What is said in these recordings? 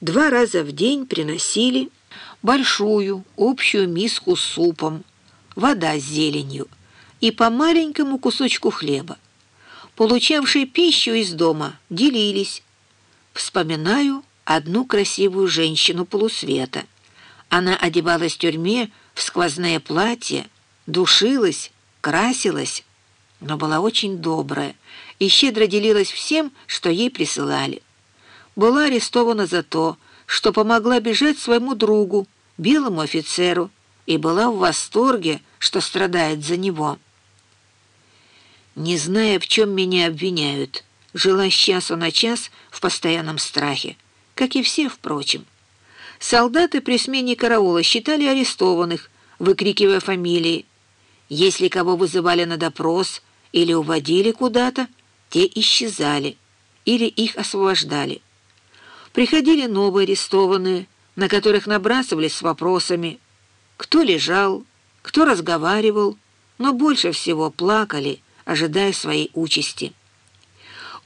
два раза в день приносили большую общую миску с супом, вода с зеленью и по маленькому кусочку хлеба. Получавшие пищу из дома делились. Вспоминаю одну красивую женщину полусвета. Она одевалась в тюрьме в сквозное платье, душилась, красилась, но была очень добрая и щедро делилась всем, что ей присылали. Была арестована за то, что помогла бежать своему другу, белому офицеру, и была в восторге, что страдает за него. Не зная, в чем меня обвиняют, жила с часу на час в постоянном страхе, как и все, впрочем. Солдаты при смене караула считали арестованных, выкрикивая фамилии. Если кого вызывали на допрос или уводили куда-то, те исчезали или их освобождали. Приходили новые арестованные, на которых набрасывались с вопросами, кто лежал, кто разговаривал, но больше всего плакали, ожидая своей участи.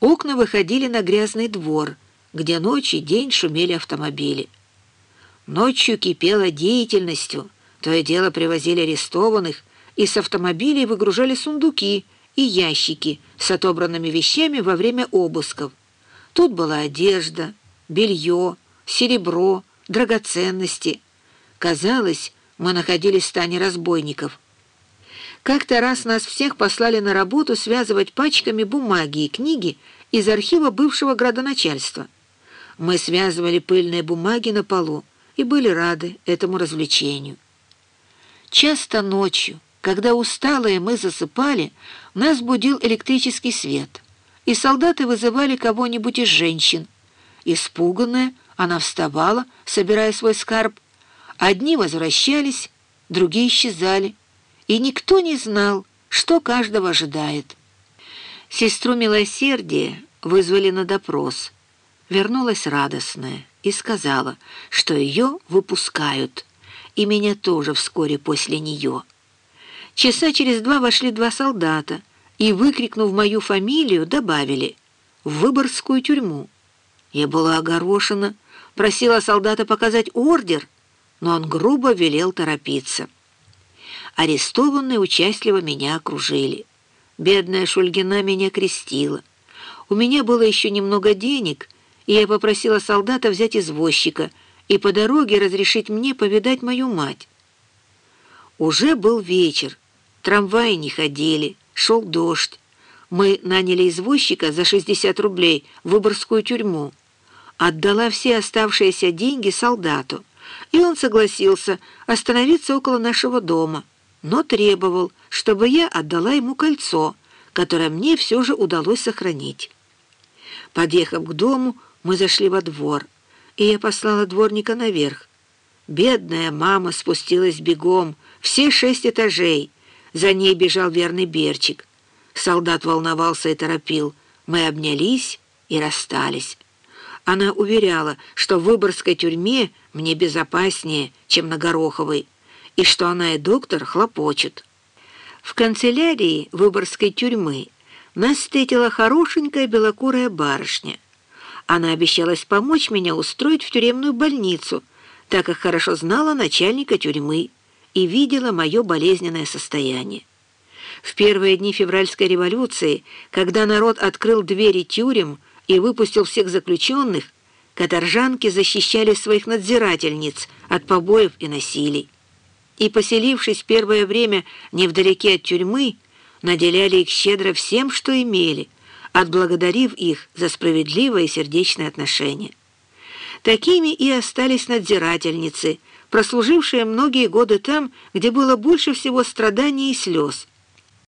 Окна выходили на грязный двор, где ночь и день шумели автомобили. Ночью кипела деятельностью, то и дело привозили арестованных, и с автомобилей выгружали сундуки и ящики с отобранными вещами во время обысков. Тут была одежда, белье, серебро, драгоценности. Казалось, мы находились в стане разбойников. Как-то раз нас всех послали на работу связывать пачками бумаги и книги из архива бывшего градоначальства. Мы связывали пыльные бумаги на полу и были рады этому развлечению. Часто ночью, когда усталые мы засыпали, нас будил электрический свет, и солдаты вызывали кого-нибудь из женщин. Испуганная, она вставала, собирая свой скарб. Одни возвращались, другие исчезали, и никто не знал, что каждого ожидает. Сестру милосердия вызвали на допрос. Вернулась радостная и сказала, что ее выпускают, и меня тоже вскоре после нее. Часа через два вошли два солдата и, выкрикнув мою фамилию, добавили «в Выборгскую тюрьму». Я была огорошена, просила солдата показать ордер, но он грубо велел торопиться. Арестованные участливо меня окружили. Бедная Шульгина меня крестила. У меня было еще немного денег, и я попросила солдата взять извозчика и по дороге разрешить мне повидать мою мать. Уже был вечер, трамваи не ходили, шел дождь. Мы наняли извозчика за 60 рублей в Выборгскую тюрьму отдала все оставшиеся деньги солдату, и он согласился остановиться около нашего дома, но требовал, чтобы я отдала ему кольцо, которое мне все же удалось сохранить. Подъехав к дому, мы зашли во двор, и я послала дворника наверх. Бедная мама спустилась бегом, все шесть этажей. За ней бежал верный Берчик. Солдат волновался и торопил. Мы обнялись и расстались. Она уверяла, что в Выборгской тюрьме мне безопаснее, чем на Гороховой, и что она и доктор хлопочет. В канцелярии Выборгской тюрьмы нас встретила хорошенькая белокурая барышня. Она обещалась помочь меня устроить в тюремную больницу, так как хорошо знала начальника тюрьмы и видела мое болезненное состояние. В первые дни февральской революции, когда народ открыл двери тюрем, и выпустил всех заключенных, каторжанки защищали своих надзирательниц от побоев и насилий. И, поселившись первое время невдалеке от тюрьмы, наделяли их щедро всем, что имели, отблагодарив их за справедливое и сердечное отношение. Такими и остались надзирательницы, прослужившие многие годы там, где было больше всего страданий и слез –